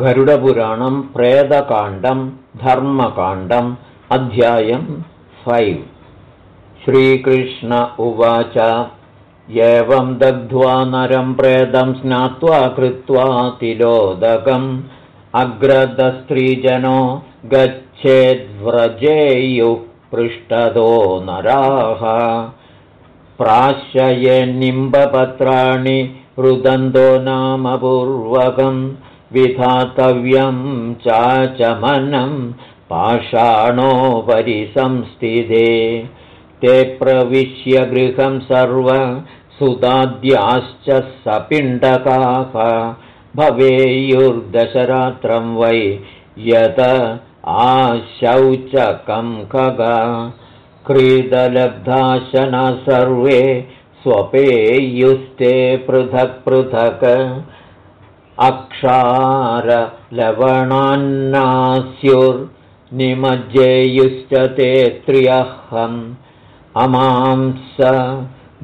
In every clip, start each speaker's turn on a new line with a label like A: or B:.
A: गरुडपुराणं प्रेदकाण्डं धर्मकाण्डम् अध्यायं फैव् श्रीकृष्ण उवाच एवं दग्ध्वा नरं प्रेदं स्नात्वा कृत्वा तिलोदकम् अग्रदस्त्रीजनो गच्छेद्व्रजेयुः पृष्ठदो नराः प्राश्रये रुदन्तो नामपूर्वकम् विधातव्यं चाचमनं पाषाणोपरि संस्थिते ते प्रविश्य गृहं सर्व सुताद्याश्च सपिण्डकाः। भवेयुर्दशरात्रं वै यत आशौचकं खग। क्रीडलब्धाशना सर्वे स्वपेयुस्ते पृथक् पृथक् अक्षारलवणान्नास्युर्निमज्जेयुश्च ते त्र्यहम् अमांस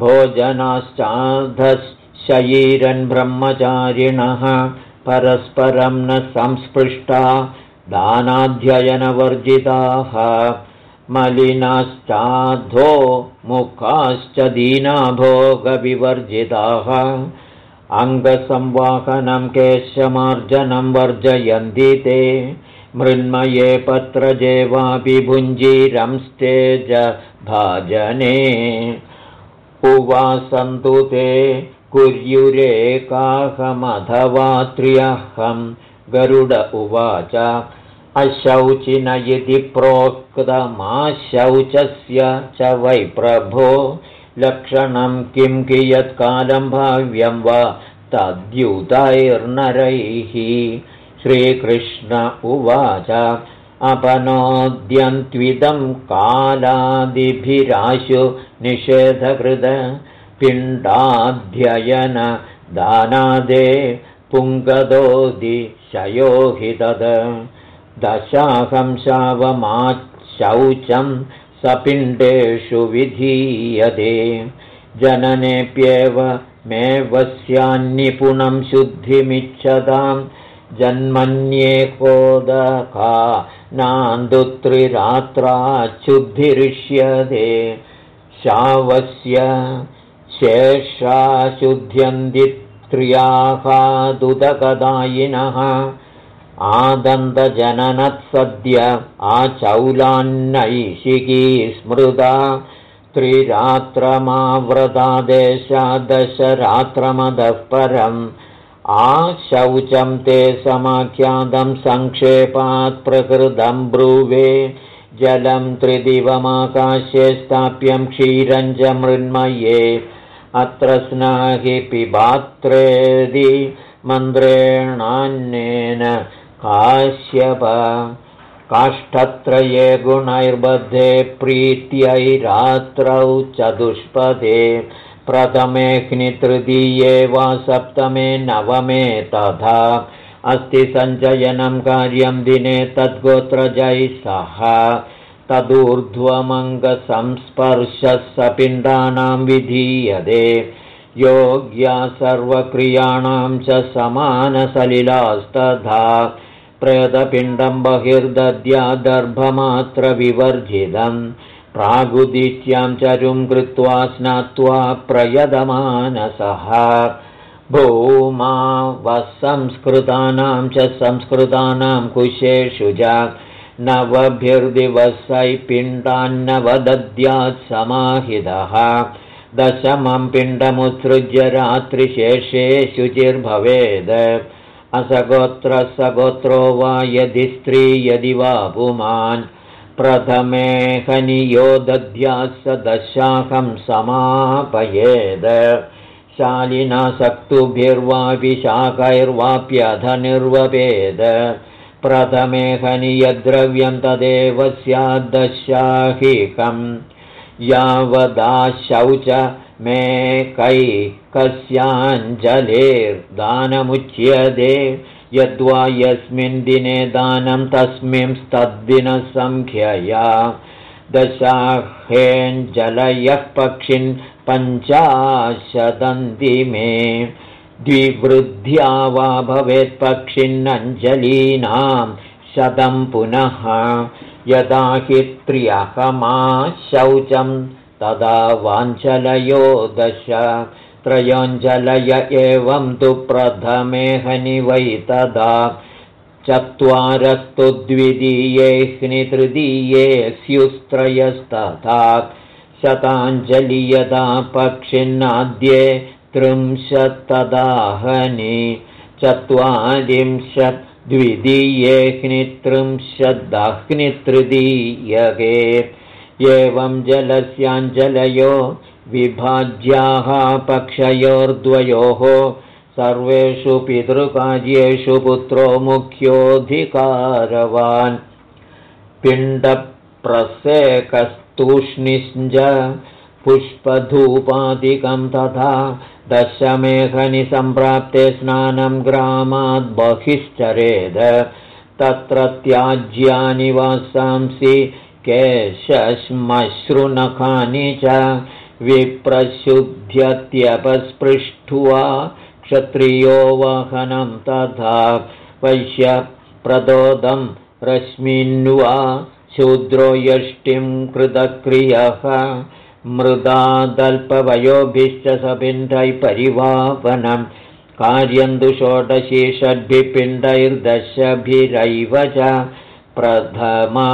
A: भोजनाश्चाधशयीरन् ब्रह्मचारिणः परस्परं न संस्पृष्टा दानाध्ययनवर्जिताः मलिनाश्चाधो मुखाश्च दीनाभोगविवर्जिताः अङ्गसंवाहनं केशमार्जनं वर्जयन्ति ते। मृन्मये पत्रजे वापि भुञ्जीरंस्तेज भाजने। उवासन्तु ते कुर्युरेकाहमथवा त्र्यहं गरुड उवाच। अशौचिन इति प्रोक्तमाशौचस्य च वै प्रभो लक्षणं किं कियत्कालं भाव्यं वा तद्युतैर्नरैः। श्रीकृष्ण उवाच अपनोद्यन्त्विदं कालादिभिराशु निषेधकृद पिण्डाध्ययनदानादे पुङ्गदोदिशयो हि तद दशाहं शावमाशौचं सपिण्डेषु विधीयते। जननेऽप्येव मे वस्यान्निपुणं शुद्धिमिच्छतां जन्मन्येकोदका नान्दुत्रिरात्राच्छुद्धिरिष्यते। शावस्य शेषा शुद्ध्यन्दित्र्याहादुदकदायिनः आदन्तजननत्सद्य आचौलान्नैशिकी स्मृता त्रिरात्रमाव्रतादेशादशरात्रमदः परम् आशौचं ते समाख्यातं सङ्क्षेपात् प्रकृतं ब्रूवे जलं त्रिदिवमाकाशे स्थाप्यं क्षीरं च मृन्मये अत्र स्नाहि पिबात्रेदि मन्त्रेणान्येन काश्यप काष्ठत्रये गुणैर्बद्धे प्रीत्यैरात्रौ चतुष्पदे। प्रथमे तृतीये वा सप्तमे नवमे तथा। अस्ति सञ्चयनं कार्यं दिने तद्गोत्रजैः सह। तदूर्ध्वमङ्गसंस्पर्शः सपिण्डानां विधीयते। योग्या सर्वक्रियाणां च समानसलिलास्तथा प्रेतपिण्डं बहिर्दद्यादर्भमात्रविवर्जितं प्रागुदित्यां चरुं कृत्वा स्नात्वा प्रयदमानसः भूमा वसंस्कृतानां च संस्कृतानां कुशेषु च नवभिर्दिवसै पिण्डान्नवदद्यात् समाहितः। दशमं पिण्डमुत्सृज्य रात्रिशेषे शुचिर्भवेद् असगोत्र सगोत्रो वा यदि स्त्री यदि वा पुमान्। प्रथमे हनियो दद्यात् स दशाहं समापयेद। शालिना सक्तुभिर्वापि शाकैर्वाप्यधनिर्वपेद प्रथमे हनियद्रव्यं तदेव स्याद्दशाहिकम् यावदाशौच मे कै कस्याञ्जलेर्दानमुच्यते यद्वा यस्मिन् दिने दानं तस्मिंस्तद्दिनसङ्ख्यया दशाह्येञ्जलयः पक्षिन् पञ्चाशदन्ति मे। द्विवृद्ध्या वा भवेत्पक्षिन्नञ्जलीनां शतं पुनः यदा हि त्र्यहमा शौचं तदा वाञ्चलयो दश त्रयोञ्जलय एवं तु प्रथमे वै तदा चत्वारस्तु द्वितीये स्युस्त्रयस्तथा शताञ्जलि यदा पक्षिन्नाद्ये त्रिंशत्तदाहनि चत्वारिंशत् द्वितीयेऽग्नित्रिंशदग्नितृतीयगे एवं जलस्याञ्जलयो विभाज्याः पक्षयोर्द्वयोः। सर्वेषु पितृकार्येषु पुत्रो मुख्योऽधिकारवान्। पिण्डप्रसेकस्तूष्णिञ्ज पुष्पधूपादिकं तथा दशमेघनि सम्प्राप्ते स्नानं ग्रामाद् बहिश्चरेद। तत्र त्याज्यानि वासांसि केशश्मश्रुनखानि च विप्रशुद्ध्यत्यपस्पृष्ट्वा क्षत्रियो वाहनं तथा वैश्यप्रदोदं रश्मिन्वा शूद्रो यष्टिं कृतक्रियः मृदादल्पवयोभिश्च सपिण्डैः परिवापनं कार्यं दु षोडशी षड्भिपिण्डैर्दशभिरैव च प्रथमा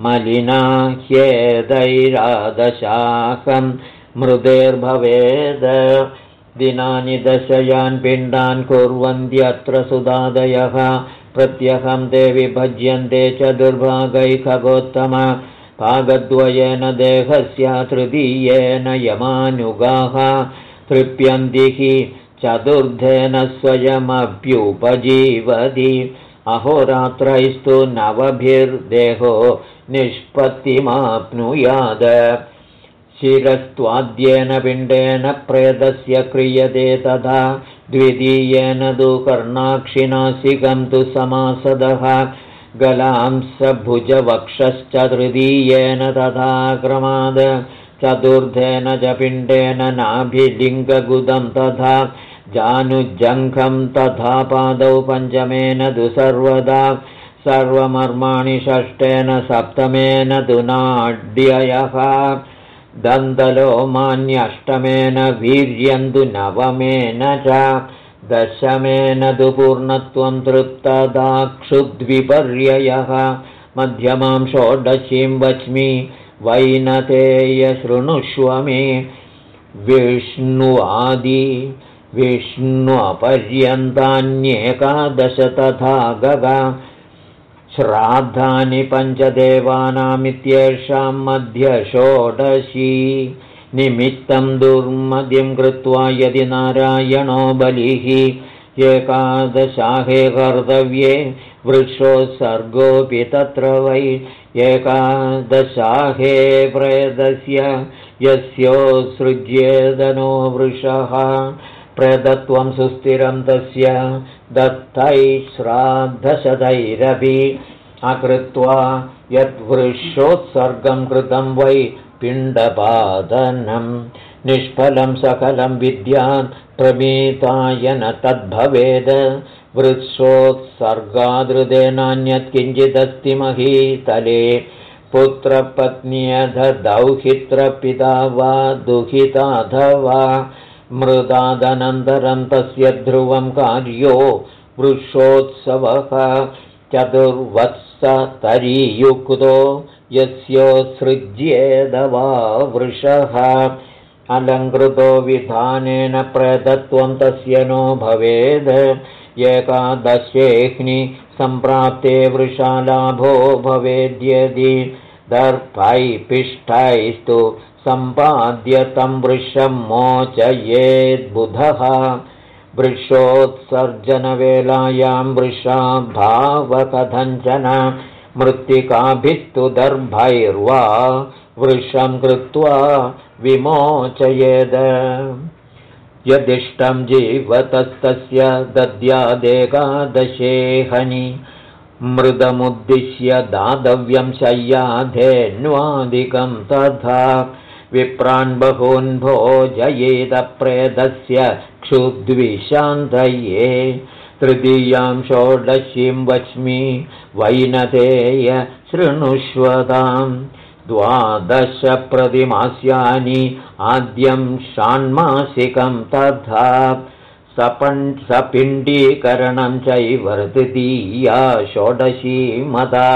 A: मलिना ह्येदैरादशाकं मृदेर्भवेद। दिनानि दशयान् पिण्डान् कुर्वन्त्यत्र सुदादयः। प्रत्यहं ते विभज्यन्ते च दुर्भागैखगोत्तम भागद्वयेन देहस्य तृतीयेन यमानुगाः। तृप्यन्तिः चतुर्धेन स्वयमभ्युपजीवति अहोरात्रैस्तु नवभिर्देहो निष्पत्तिमाप्नुयाद। शिरस्त्वाद्येन पिण्डेन प्रेतस्य क्रियते तथा द्वितीयेन तु कर्णाक्षिनासिकं तु समासदः। गलांसभुजवक्षश्च तृतीयेन तथा क्रमाद। चतुर्थेन च पिण्डेन नाभिलिङ्गगुदं तथा जानुजङ्घं तथा पादौ पञ्चमेन तु सर्वदा सर्वमर्माणि षष्ठेन सप्तमेन तु नाड्ययः। दन्तलो मान्यष्टमेन वीर्यन्तु नवमेन च। दशमेन तु पूर्णत्वं तृप्तदाक्षुद्विपर्ययः मध्यमां षोडशीं वच्मि वैनतेयशृणुष्व मे। विष्णुवादि विष्णुपर्यन्तान्येकादश तथा गगा श्राद्धानि पञ्चदेवानामित्येषां मध्य षोडशी निमित्तं दुर्मदिं कृत्वा यदि नारायणो बलिः एकादशाहे कर्तव्ये वृक्षोत्सर्गोऽपि तत्र वै एकादशाहे प्रेतस्य यस्योत्सृज्येदनो वृषः प्रेतत्वं सुस्थिरं तस्य दत्तैः श्राद्धशतैरपि अकृत्वा यद्वृषोत्सर्गं कृतं वै पिण्डपादनं निष्फलं सकलं विद्यान् प्रमीताय न तद्भवेद। वृक्षोत्सर्गादृदे नान्यत् किञ्चिदस्ति महीतले। पुत्रपत्न्यधदौहित्रपिता वा दुहिताधवा मृदादनन्तरं तस्य ध्रुवं कार्यो वृक्षोत्सवः चतुर्वत्सतरीयुक्तो यस्योत्सृज्येदवा वृषः। अलङ्कृतो विधानेन प्रदत्वं तस्य नो भवेद्। एकादशेह्नि सम्प्राप्ते वृषालाभो भवेद्यदि। दर्पैपिष्टैस्तु सम्पाद्य तं वृषं मोचयेद्बुधः। वृषोत्सर्जनवेलायां वृषा भावकथञ्चन मृत्तिकाभिस्तु दर्भैर्वा। वृषं कृत्वा विमोचयेद। यदिष्टं जीवतस्तस्य दद्यादेकादशे हनि मृदमुद्दिश्य दातव्यं शय्याधेन्वादिकं तथा विप्रान् बहून् भोजयेदप्रेदस्य चक्षुद्विशान्तये तृतीयां षोडशीं वच्मि वैनतेय शृणुष्वताम् द्वादशप्रतिमास्यानि आद्यं षाण्मासिकं तथा सपण् सपिण्डीकरणं चैव तृतीया षोडशी मदा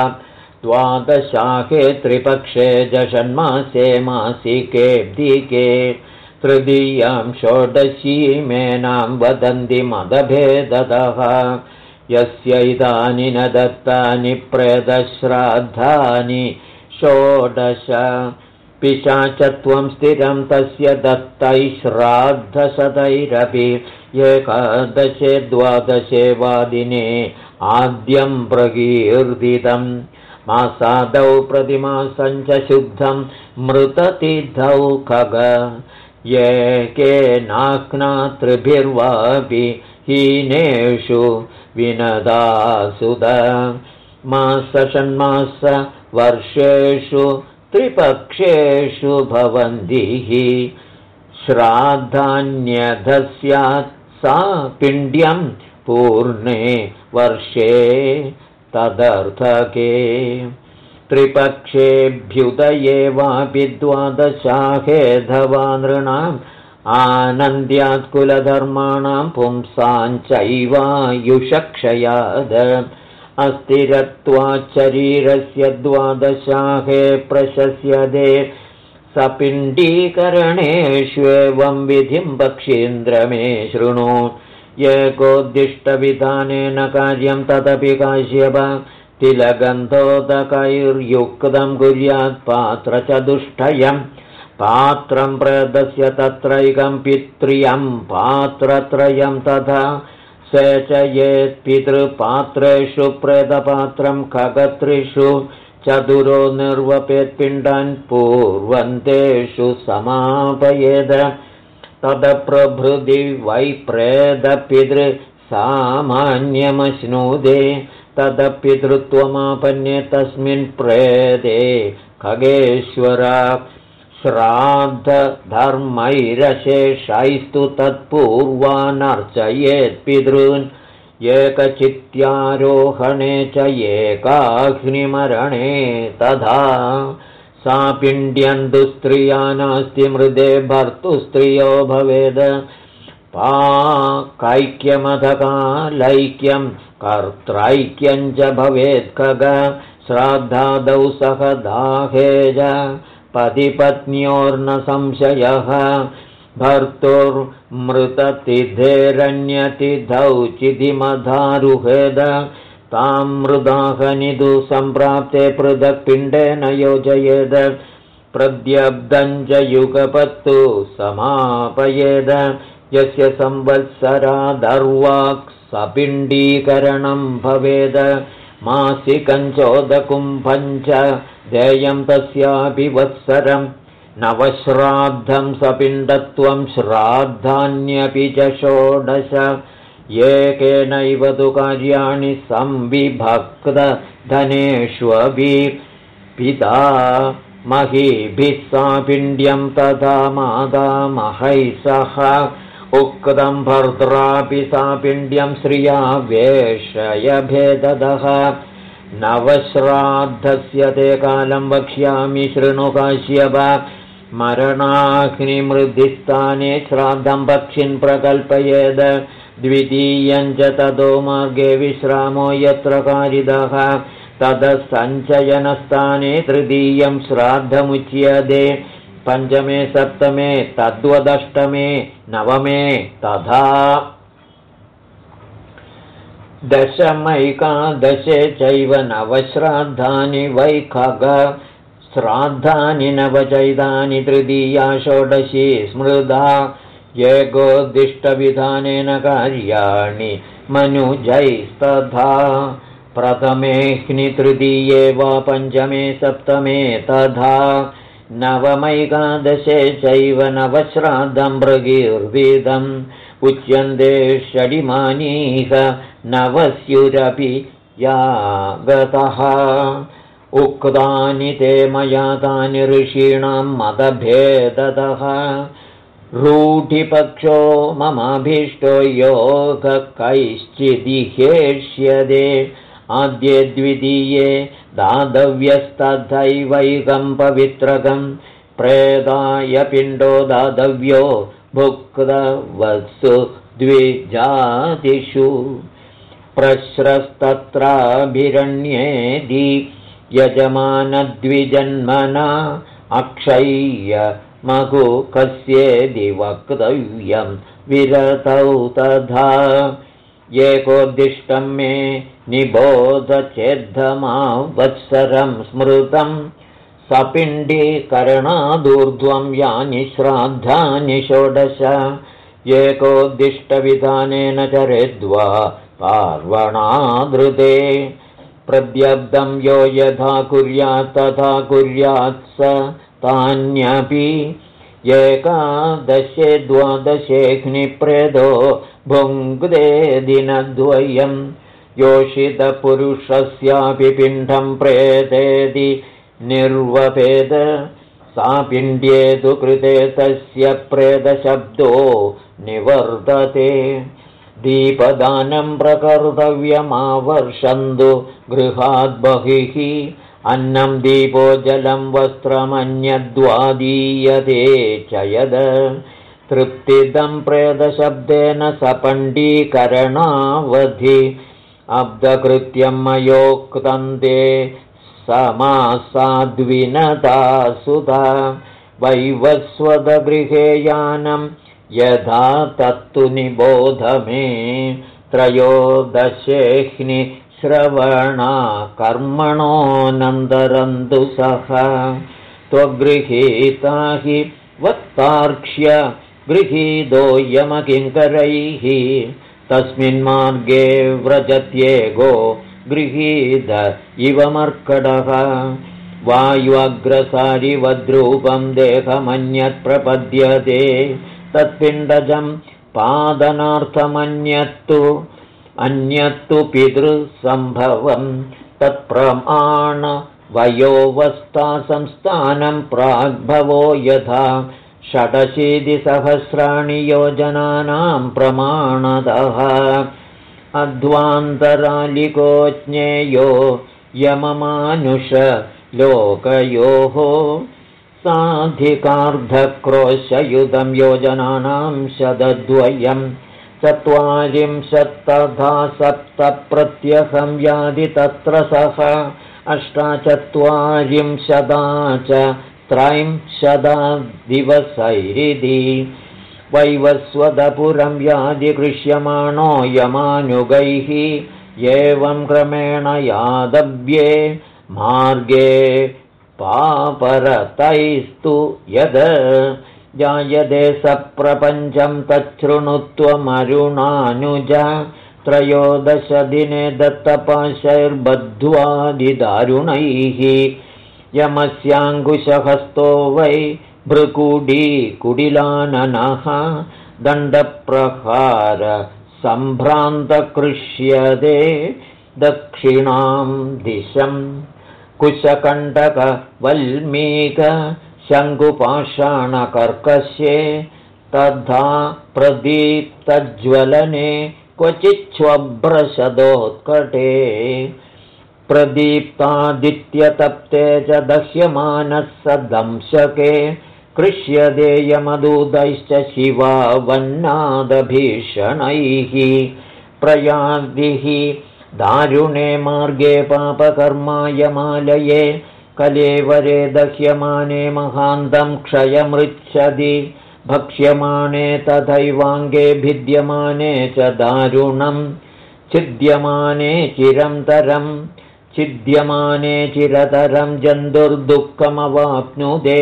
A: द्वादशाखे त्रिपक्षे षण्मासे मासिके दिके तृतीयां षोडशीमेनां वदन्ति मदभेदतः। यस्य इदानि न दत्तानि प्रेदश्राद्धानि षोडश। पिशाचत्वं स्थिरं तस्य दत्तैः श्राद्धशतैरपि एकादशे द्वादशे वादिने आद्यं प्रकीर्तितम् मासादौ प्रतिमासञ्च शुद्धं मृततिथौ खग। ये केनाक्नातृभिर्वापि हीनेषु विनदासुद मासषण्मास वर्षेषु त्रिपक्षेषु भवन्ति हि। श्राद्धान्यधस्यात् सा पिण्ड्यं पूर्णे वर्षे तदर्थके त्रिपक्षेभ्युदये वापि द्वादशाहेधवा नृणाम् आनन्द्यात्कुलधर्माणां पुंसाञ्चैवायुषक्षयाद अस्थिरत्वाच्चरीरस्य द्वादशाहे प्रशस्यते। सपिण्डीकरणेष्वेवं विधिं पक्षीन्द्र मे शृणु एकोद्दिष्टविधानेन कार्यं तदपि काश्यप। तिलगन्धोदकैर्युक्तं कुर्यात् पात्रचतुष्टयम् पात्रं प्रदस्य तत्रैकं पित्र्यं पात्रत्रयं तथा सेचयेत्पितृपात्रेषु प्रेतपात्रं खगत्रिषु। चतुरो निर्वपेत्पिण्डान् पूर्वन्तेषु समापयेद तदप्रभृति वै प्रेदपितृसामान्यमश्नुदे तदपितृत्वमापन्ये तस्मिन् प्रेदे खगेश्वर श्राद्धधर्मैरशेषैस्तु तत्पूर्वानर्चयेत्पितॄन् एकचित्यारोहणे च एकाग्निमरणे तथा सा पिण्ड्यन्दुस्त्रिया नास्ति मृदे भर्तुस्त्रियो भवेद। पाकैक्यमधकालैक्यं कर्त्रैक्यं च भवेत् खग। श्राद्धादौ सह दाहेज। पतिपत्न्योर्न संशयः। भर्तुर्मृततिथेरन्यतिथौ चितिमधारुहेद तां सम्प्राप्ते पृथक् पिण्डेन योजयेद च युगपत्तु समापयेद। यस्य संवत्सरादर्वाक् सपिण्डीकरणं भवेद। मासिकञ्चोदकुम्भं च देयं तस्यापि वत्सरं। नवश्राद्धं सपिण्डत्वं श्राद्धान्यपि च षोडश एकेनैव तु कार्याणि संविभक्तधनेष्वपि पिता महीभिः सापिण्ड्यं तथा मातामहैः सह उक्तं भर्त्रापि सापिण्ड्यं श्रिया वेषयभेदः नवश्राद्धस्य ते कालं वक्ष्यामि शृणुकाश्यप मरणाग्निमृद्धिस्थाने श्राद्धं पक्षिन् प्रकल्पयेद द्वितीयं च ततो मार्गे विश्रामो यत्र कारिदः ततः सञ्चयनस्थाने तृतीयं श्राद्धमुच्यते। पञ्चमे सप्तमे तद्वदष्टमे नवमे तथा। दशमैकादशे चैव नवश्राद्धानि वैखग श्राद्धानि नवचैतानि तृतीया षोडशी स्मृदा एकोद्दिष्टविधानेन कार्याणि मनुजैस्तथा। प्रथमे तृतीये वा पञ्चमे सप्तमे तथा। नवमैकादशे चैव नवश्राद्धं प्रकीर्तितम् उच्यन्ते षडिमानीह नवस्युरपि या गतः उक्तानि ते मया तानि ऋषीणां मदभेदतः रूढिपक्षो ममाभीष्टो योगः कैश्चिदिहेष्यदे आद्ये द्वितीये दातव्यस्तथैवैकं पवित्रकं प्रेदाय पिण्डो दातव्यो भुक्तवत्सु द्विजातिषु। प्रश्रस्तत्राभिरण्येदि यजमानद्विजन्मना अक्षय्य मघु कस्येदि वक्तव्यं विरतौ तथा एकोद्दिष्टं मे निबोधचेद्धमा वत्सरं स्मृतं। सपिण्डीकरणादूर्ध्वं यानि श्राद्धानि षोडश। एकोद्दिष्टविधानेन चरेद्वा पार्वणादृते। प्रद्यब्दं यो यथा कुर्यात् तथा कुर्यात् स तान्यपि एकादशे द्वादशेऽग्निप्रेदो भुङ्क्ते दिनद्वयं योषितपुरुषस्यापि पिण्डं प्रेतेति निर्वपेद सा पिण्ड्ये तु कृते तस्य प्रेतशब्दो निवर्तते। दीपदानं प्रकर्तव्यमावर्षन्तु गृहाद्बहिः अन्नं दीपो जलं वस्त्रमन्यद्वादीयते च यद। तृप्तिदं प्रेतशब्देन सपण्डीकरणावधि। अब्दकृत्यं मयोक्तं ते समासाद्विनता सुधा वैवस्वदगृहे यानं यथा तत्तु निबोध मे। त्रयोदशेह्नि श्रवणा कर्मणोऽनन्तरन्तु सः त्वगृहीता हि वत्तार्क्ष्य गृहीतो यमकिङ्करैः तस्मिन् मार्गे व्रजत्येगो गृहीत इव मर्कडः वायुअग्रसारिवद्रूपं देहमन्यत् प्रपद्यते। तत्पिण्डजं पादनार्थमन्यत्तु अन्यत्तु पितृसम्भवं तत्प्रमाणवयोवस्थासंस्थानं प्राग्भवो यथा षडशीतिसहस्राणि योजनानां प्रमाणतः अध्वान्तरालिको ज्ञेयो यममानुषलोकयोः साधिकार्धक्रोशयुधं योजनानां शतद्वयं चत्वारिंशत्तथा सप्तप्रत्यहं यादि तत्र सः अष्टाचत्वारिंशदा च त्रैंशदा दिवसैरिति वैवस्वदपुरं यादि कृष्यमाणो यमानुगैः एवं क्रमेण यादव्ये मार्गे पापरतैस्तु यद् जायते सप्रपञ्चं तच्छृणुत्वमरुणानुज त्रयोदशदिने दत्तपाशैर्बद्ध्वादिदारुणैः यमस्याङ्कुशहस्तो वै भृकुडीकुडिलाननः दण्डप्रहार सम्भ्रान्तकृष्यते दक्षिणां दिशम् कुशकण्टकवल्मीकशङ्कुपाषाणकर्कशे तथा प्रदीप्तज्वलने क्वचिच्छ्वभ्रशदोत्कटे। प्रदीप्तादित्यतप्ते च दह्यमानः स दंशके कृष्यदेयमदूतैश्च शिवावन्नादभीषणैः। प्रयादिः दारुणे मार्गे पापकर्मायमालये कलेवरे दह्यमाने महान्तं क्षयमृच्छति भक्ष्यमाणे तथैवाङ्गे भिद्यमाने च दारुणं छिद्यमाने चिरन्तरं छिद्यमाने चिरतरं जन्तुर्दुःखमवाप्नुदे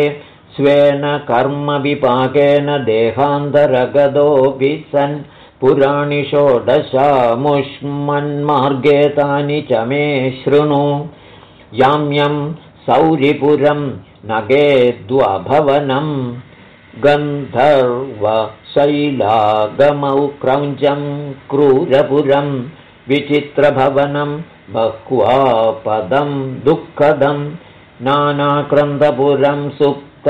A: स्वेन कर्मविपाकेन देहान्तरगतोऽपि सन् पुराणि षोडशामुष्मन्मार्गे तानि च मे शृणु। याम्यं सौरिपुरं नगेद्वभवनं गन्धर्वशैलागमौ क्रौञ्चं क्रूरपुरं विचित्रभवनं बह्वापदं दुःखदं नानाक्रन्दपुरं सुप्त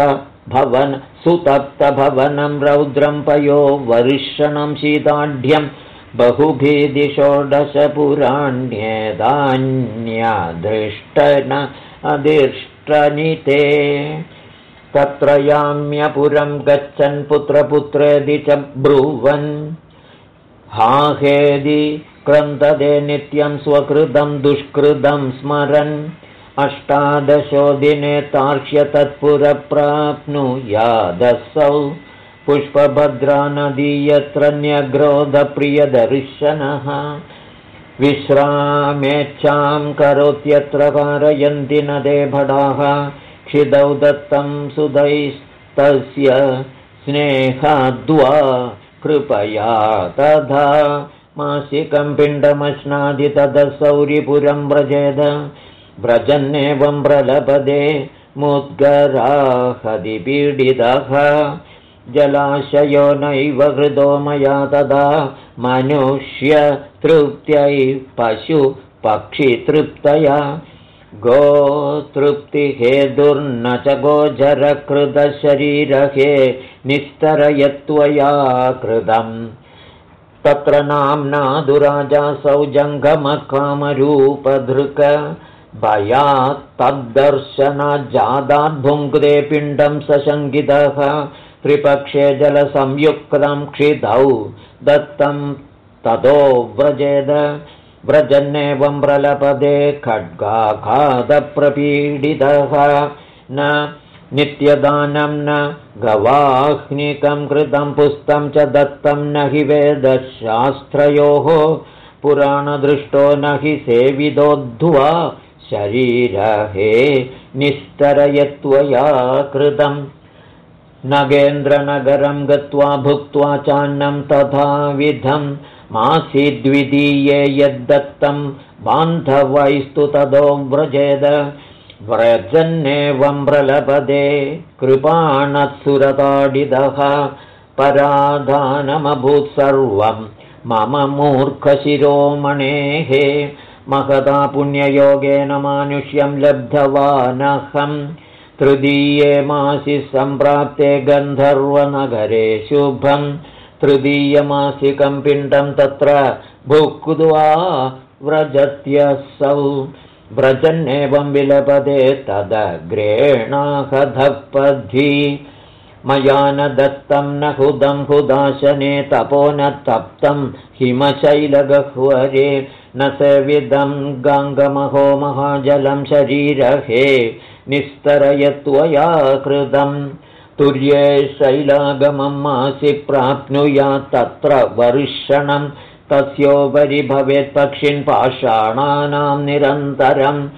A: भवन सुतप्तभवनं रौद्रं पयो वर्षणं शीताढ्यं बहुभीदिषोडशपुराण्येदान्यदृष्टन अदिष्टनिते तत्र याम्यपुरं गच्छन् पुत्रपुत्रेदि च ब्रुवन्। हाहेदि क्रन्ददे नित्यं स्वकृतं दुष्कृतं स्मरन्। अष्टादशो दिने तार्क्ष्य तत्पुरप्राप्नुयादसौ। पुष्पभद्रा नदी यत्र न्यग्रोधप्रियदर्शनः विश्रामेच्छां करोत्यत्र कारयन्ति नदे भडाः क्षिदौ दत्तं सुधैस्तस्य स्नेहाद्वा कृपया तथा मासिकं पिण्डमश्नादि तदसौरिपुरं व्रजेद व्रजन्नेवं प्रलपदे मुद्गराहदिपीडितः जलाशयो नैव हृदो मया तदा मनुष्यतृप्त्यै पशुपक्षितृप्तया। गोतृप्तिहे दुर्न च गोचरकृतशरीरहे निस्तरयत्वया कृतम्। तत्र नाम्ना दुराजासौ जङ्गमकामरूपधृक भयात्तद्दर्शनजादाद्भुङ्क्ते पिण्डं सशङ्कितः त्रिपक्षे जलसंयुक्तं क्षितौ दत्तं ततो व्रजेद। व्रजन्नेवं प्रलपदे खड्गाघातप्रपीडितः। न नित्यदानं न गवाह्निकं कृतं पुस्तं च दत्तं न हि वेदशास्त्रयोः। पुराणदृष्टो न हि सेविदोद्ध्वा। शरीरहे निस्तरयत्वया कृतम् नगेन्द्रनगरं गत्वा भुक्त्वा चान्नं तथाविधं मासीद्वितीये यद्दत्तं बान्धवैस्तु तदो व्रजेद। व्रजन्नेवं प्रलपदे कृपाणत्सुरताडिदः पराधानमभूत् सर्वं। मम मूर्खशिरोमणेः महता पुण्ययोगेन मानुष्यं लब्धवानहं तृतीये मासि सम्प्राप्ते गन्धर्वनगरे शुभं तृतीयमासिकं पिण्डं तत्र भुक्त्वा व्रजत्यसौ। व्रजन्नेवं विलपदे तदग्रेणाहधपद्धि। मया न दत्तं न हुदं हुदाशने तपो न तप्तं हिमशैलगह्वरे। न सेविदं गङ्गमहो महाजलं शरीरहे निस्तरयत्वया कृतं तुर्ये शैलागमं मासि प्राप्नुयात् तत्र वर्षणं। तस्योपरि भवेत् पक्षिन् पाषाणानां निरन्तरं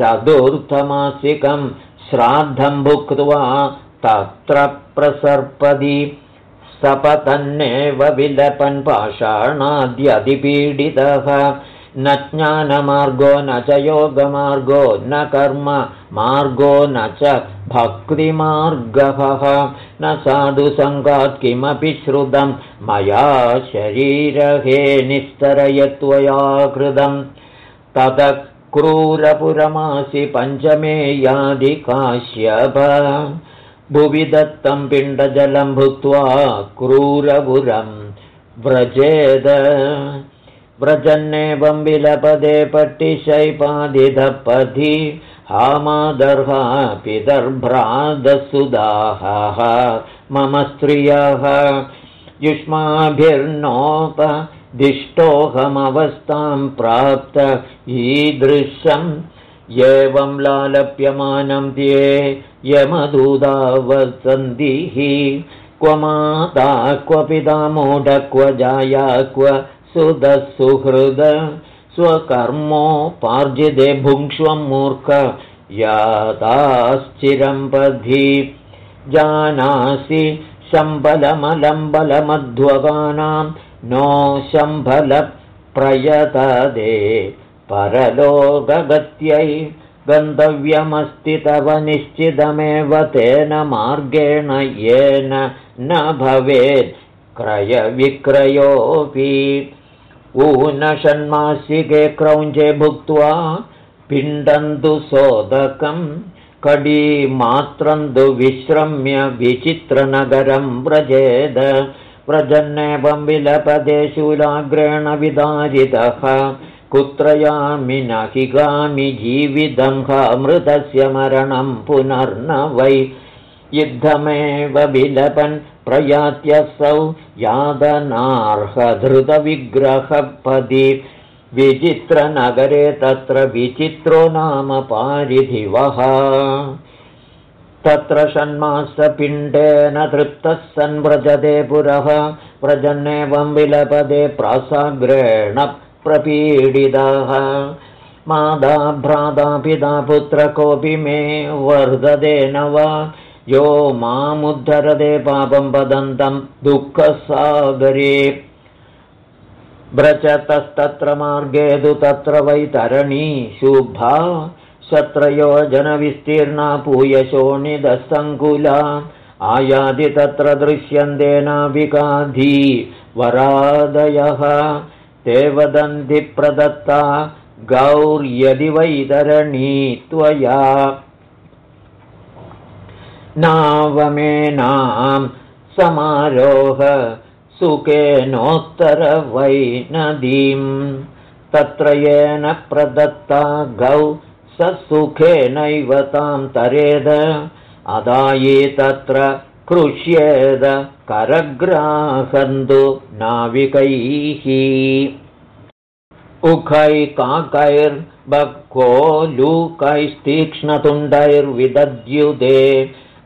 A: चतुर्थमासिकं श्राद्धं भुक्त्वा तत्र प्रसर्पदि। सपतन्नेव विलपन् पाषाणाद्यधिपीडितः। न ज्ञानमार्गो न च योगमार्गो न कर्म मार्गो न च भक्तिमार्गः। न साधुसङ्गात् किमपि श्रुतं। मया शरीरहे निस्तरयत्वया कृतं। तत क्रूरपुरमासि पञ्चमे यादिकाश्यप भुवि दत्तं पिण्डजलं भुक्त्वा क्रूरपुरं व्रजेद व्रजन्नेवं विलपदे पट्टिशैपादिधपथि हामादर्हा पितर्भ्रादसुदाः मम स्त्रियः युष्माभिर्नोपदिष्टोऽहमवस्थां प्राप्त ईदृशम् एवं लालप्यमानं त्ये यमदूदा वसन्तिः क्व माता क्व पिता मूढ क्व जाया क्व सुदसुहृद स्वकर्मोपार्जिते भुङ्क्ष्वं मूर्ख याताश्चिरं पथि जानासि शम्बलमलम्बलमध्वगानां नो शम्बलप्रयतदे परलोकगत्यै गन्तव्यमस्ति तव निश्चितमेव तेन मार्गेण येन न भवेत् क्रयविक्रयोऽपि ऊनषण्मासिके क्रौञ्चे भुक्त्वा पिण्डन्तु सोदकं कडीमात्रं तु विश्रम्य विचित्रनगरं व्रजेद। व्रजन्नेवं विलपदे शूलाग्रेण विदारितः। कुत्र यामि न हि गामि जीवितं मृतस्य मरणं पुनर्न वै। युद्धमेव विलपन् प्रयात्यसौ यादनार्हधृतविग्रहपदि विचित्रनगरे तत्र विचित्रो नाम पारिधिवः। तत्र षण्मासपिण्डेन तृप्तः सन् व्रजते पुरः व्रजन्नेवं विलपदे प्रासाग्रेण प्रपीडितः। मादा पुत्र कोऽपि मे वर्धते न वा यो मामुद्धरदे पापं वदन्तं दुःखसागरे। व्रजतस्तत्र मार्गे तु तत्र वैतरणी शुभा शत्रयोजनविस्तीर्णा पूयशोणिदसङ्कुला आयाति तत्र दृश्यन्ते नाविकाधी वरादयः। ते वदन्ति प्रदत्ता गौर्यदि वैतरणी त्वया नावमेनां समारोह सुखेनोत्तरवै नदीं तत्र येन प्रदत्ता गौ स सुखेनैव तां तरेद अदायि तत्र कृष्येद करग्राहन्तु नाविकैः उखैकाकैर्बक्को लूकैस्तीक्ष्णतुण्डैर्विदद्युदे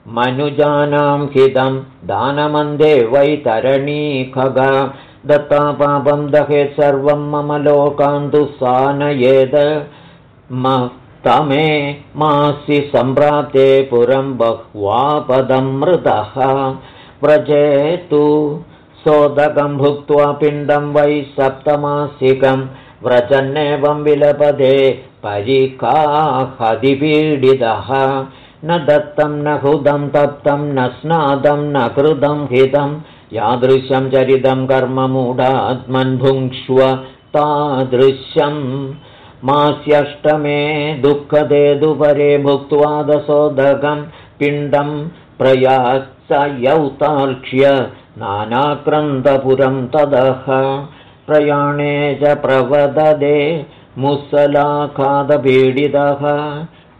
A: मनुजानां हितं दानमन्दे वैतरणी खग। दत्ता पापं दहेत् सर्वं मम लोकान्तु सानयेद। तमे मासि सम्प्राप्ते पुरं बह्वापदं मृतः। व्रजेतु सोदकं भुक्त्वा पिण्डं वै सप्तमासिकं व्रजन्नेवं विलपदे परिकाहदिपीडितः न दत्तं न हुदं तप्तं न स्नादं न कृतं हितं। यादृशं चरितं कर्ममूढात्मन्भुङ्क्ष्व तादृश्यं। मास्यष्टमे दुःखदे दुपरे भुक्त्वा दशोदकं पिण्डं प्रयास यौतार्क्ष्य नानाक्रन्दपुरं तदः प्रयाणे च प्रवददे मुसलाखादपीडितः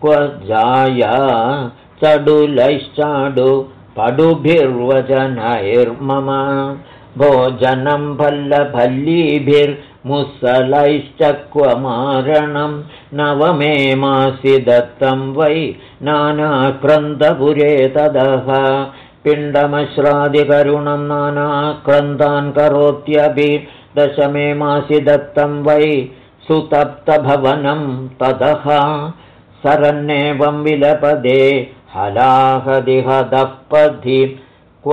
A: क्व जाया चडुलैश्चाडु पडुभिर्वचनैर्मम। भोजनं भल्लभल्लीभिर्मुसलैश्च क्व मारणं नवमे मासि दत्तं वै नानाक्रन्दपुरे तदः। पिण्डमश्रादिकरुणं नानाक्रन्दान् करोत्यपि। दशमे मासि दत्तं वै सुतप्तभवनं ततः सरन्नेवं विलपदे हलाहदिहदः पथि क्व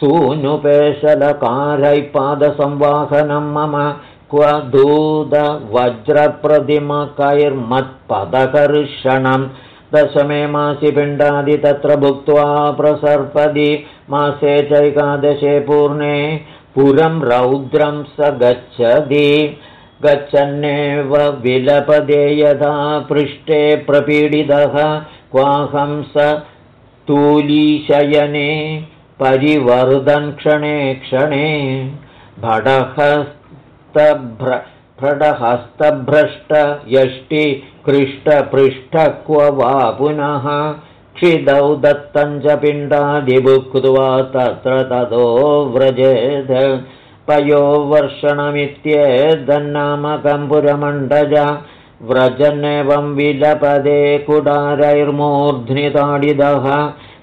A: सूनुपेशलकारैपादसंवाहनं मम क्व दूतवज्रप्रतिमकैर्मत्पदकर्षणं दशमे मासि पिण्डादि तत्र भुक्त्वा प्रसर्पदि। मासे चैकादशे पूर्णे पुरं रौद्रं स गच्छति गच्छन्नेव विलपदे यदा पृष्ठे प्रपीडितः क्वाहं स तूलीशयने परिवर्धन् क्षणे क्षणे यष्टि कृष्टपृष्ठ क्व वा पुनः क्षिदौ दत्तं च पिण्डादिभुक्त्वा तत्र ततो व्रजेद पयो वर्षणमित्येदन्नामकं पुरमण्डज व्रजन्नेवं विलपदे कुडारैर्मूर्ध्निताडिदः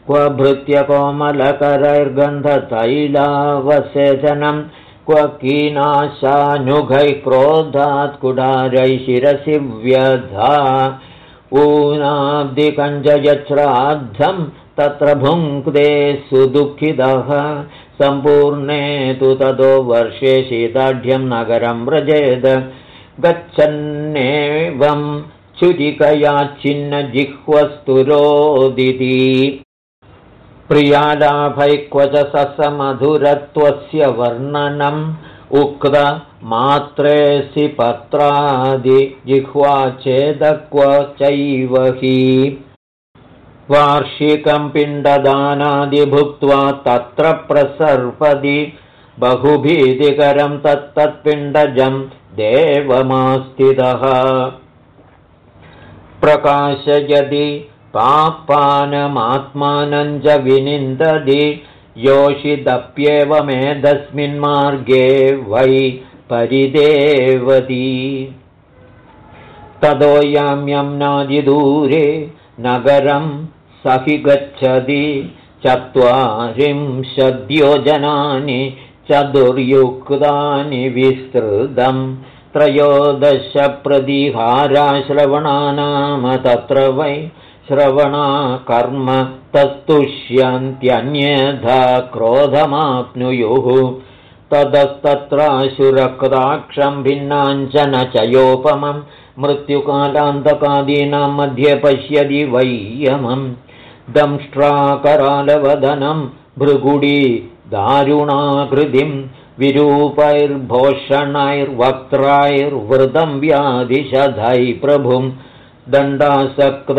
A: क्व भृत्यकोमलकरैर्गन्धतैलावसेचनं क्व कीनाशानुघैः क्रोधात् कुडारै शिरसि व्यधा ऊनाब्धिकञ्जयच्छ्राद्धं तत्र भुङ्क्ते सुदुःखितः सम्पूर्णे तु ततो वर्षे शीताढ्यं नगरं व्रजेद। गच्छन्नेवं छुरिकयाच्छिन्नजिह्वस्तुरोदिति प्रियालाभैक्व च ससमधुरत्वस्य वर्णनम् उक्तमात्रेऽसि पत्रादिजिह्वा चेदक्व चैव हि वार्षिकं पिण्डदानादिभुक्त्वा तत्र प्रसर्पदि बहुभीतिकरं तत्तत्पिण्डजं देवमास्थितः। प्रकाशयदि पापानमात्मानं च विनिन्दति योषिदप्येवमेतस्मिन्मार्गे वै परिदेवती। ततो याम्यम्नादिदूरे नगरं हि गच्छति चत्वारिंशद्योजनानि चतुर्युक्तानि विस्तृतं त्रयोदशप्रतिहाराश्रवणानाम तत्र वै श्रवणा कर्म तस्तुष्यन्त्यन्यथा क्रोधमाप्नुयुः ततस्तत्राशुरक्ताक्षं भिन्नाञ्चन चयोपमं मृत्युकालान्तकादीनां मध्ये पश्यति वैयमम् दंष्ट्राकरालवदनं भृगुडी दारुणाकृतिं विरूपैर्भोषणैर्वक्त्रैर्वृतं व्याधिशधै प्रभुं दण्डासक्तमहाबाहुं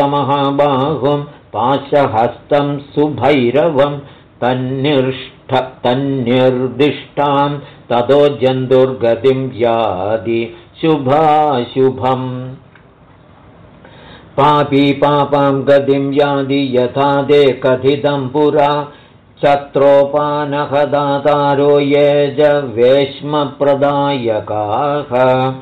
A: पाशहस्तं सुभैरवं तन्निष्ठ तन्निर्दिष्टां ततो जन्तुर्गतिं यादि शुभाशुभम् पापी पापां गतिं यादि यथा ते कथितं पुरा। चत्रोपानहदातारो ये च वेश्मप्रदायकाः।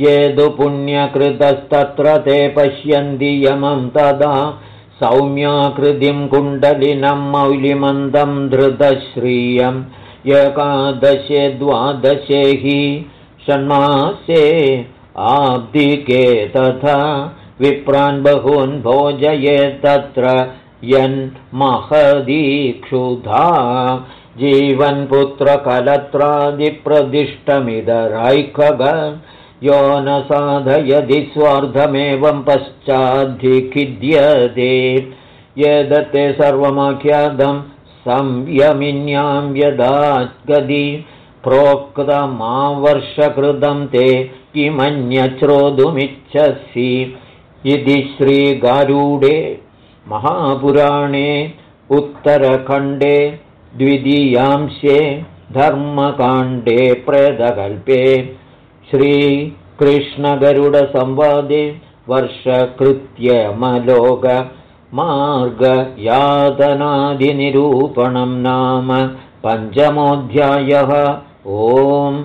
A: ये तु पुण्यकृतस्तत्र ते पश्यन्ति यमं तदा। सौम्याकृतिं कुण्डलिनं मौलिमन्दं धृतश्रियम् एकादशे द्वादशे हि षण्मासे आब्दिके तथा विप्रान् बहून् भोजयेत्तत्र यन्महदीक्षुधा जीवन्पुत्रकलत्रादिप्रदिष्टमिदरैकग यो न साधयदि स्वार्धमेवं पश्चाद्धिखिद्यते। यदत्ते सर्वमाख्यातं संयमिन्यां यदा गदि प्रोक्तमावर्षकृतं ते किमन्यश्रोतुमिच्छसि इति श्रीगारूडे महापुराणे उत्तरखण्डे द्वितीयांशे धर्मकाण्डे प्रेदकल्पे श्रीकृष्णगरुडसंवादे वर्षकृत्यमलोकमार्गयातनादिनिरूपणं नाम पञ्चमोऽध्यायः। ओम्